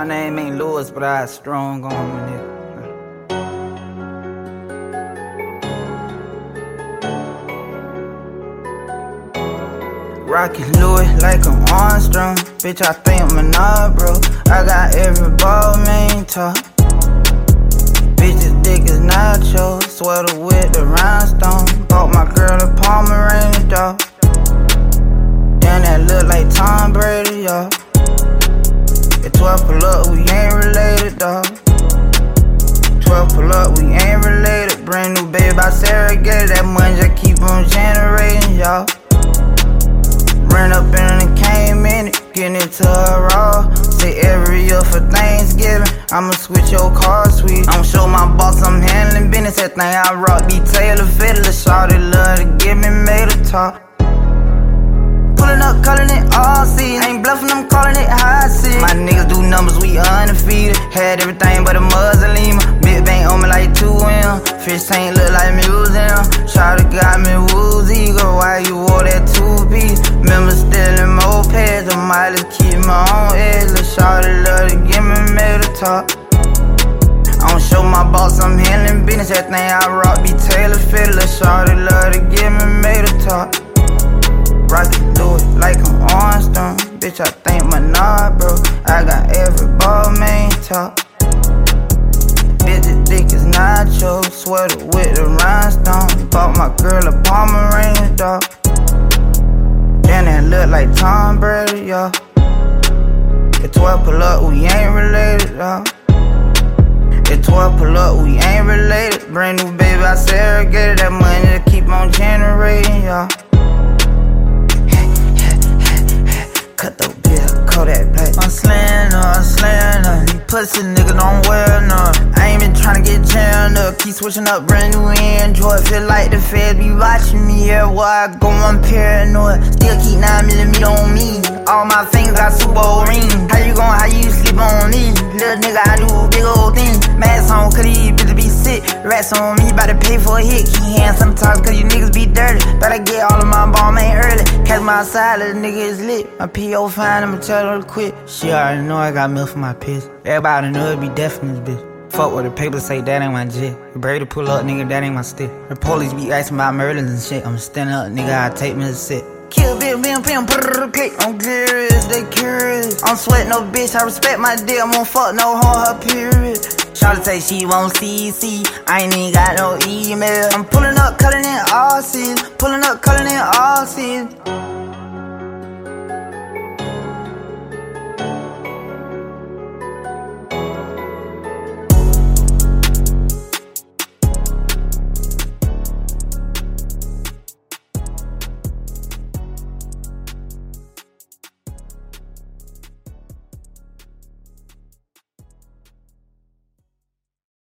My name ain't Lewis, but I strong on me, nigga. Rocky Louis like I'm Armstrong. Bitch, I think I'm a bro. I got every ball main talk. Bitches dick is nacho. Sweater with the rhinestone. Bought my girl a Pomeranian dog. That look like Tom Brady, y'all. At 12 pull up, we ain't related, dog. 12 pull up, we ain't related. Brand new baby by Sarah, get that money just keep on generating, y'all. Ran up in and came in it, getting into a raw. Say every year for Thanksgiving, I'ma switch your car sweet. I'ma show my boss I'm handling business. That thing I rock be Taylor Fiddler. Shawty love to give me made a talk. Up, calling it all season. Ain't bluffing, I'm calling it high season. My niggas do numbers, we undefeated. Had everything but a muslima. Big bang on me like 2M. Fish tank look like museum. Shawty got me woozy. Go, why you wore that two piece? Remember stealing mopeds. Might just keep my own edge. Lil' Shawty love to give me made a talk. I don't show my boss I'm handling business. That thing I rock be Taylor Fiddler. Shawty love to give me made a talk. Rocky do it like I'm Armstrong. Bitch, I think my nah, bro. I got every ball main talk. Bitch, dick is nacho. Sweater with the rhinestone. Bought my girl a Pomeranian dog. Damn, that look like Tom Brady, y'all. At 12 pull up, we ain't related, y'all. At 12 pull up, we ain't related. Brand new baby, I segregated that money to keep on generating, y'all. Pussy niggas don't wear none. I ain't been tryna get jammed up. Keep switching up brand new Android. Feel like the feds be watching me everywhere I go. I'm paranoid. Still keep 9 millimeter on me. All my things got super ring. How you gon' how you sleep on me? Little nigga, I do big old things. Mask on, cause these bitches be sick. Rats on me, bout to pay for a hit. Keep hands sometimes, cause you niggas be dirty. Better get all of my ball man early. Catch my side, little nigga is lit. My PO fine, I'ma tell her to quit. She already know I got milk for my piss. Everybody er know it be deaf in this bitch. Fuck what the paper say, that ain't my jit. Brady pull up, nigga, that ain't my stick. The police be asking about murders and shit. I'm standing up, nigga, I take me to sit. Kill bim bim bim brrr, click. I'm curious, they curious. I'm sweating no bitch, I respect my dick. I'm gon' fuck no hoe, her period. Shawty say she won't CC. I ain't even got no email. I'm pulling up, cutting in all season. Pulling up, cutting.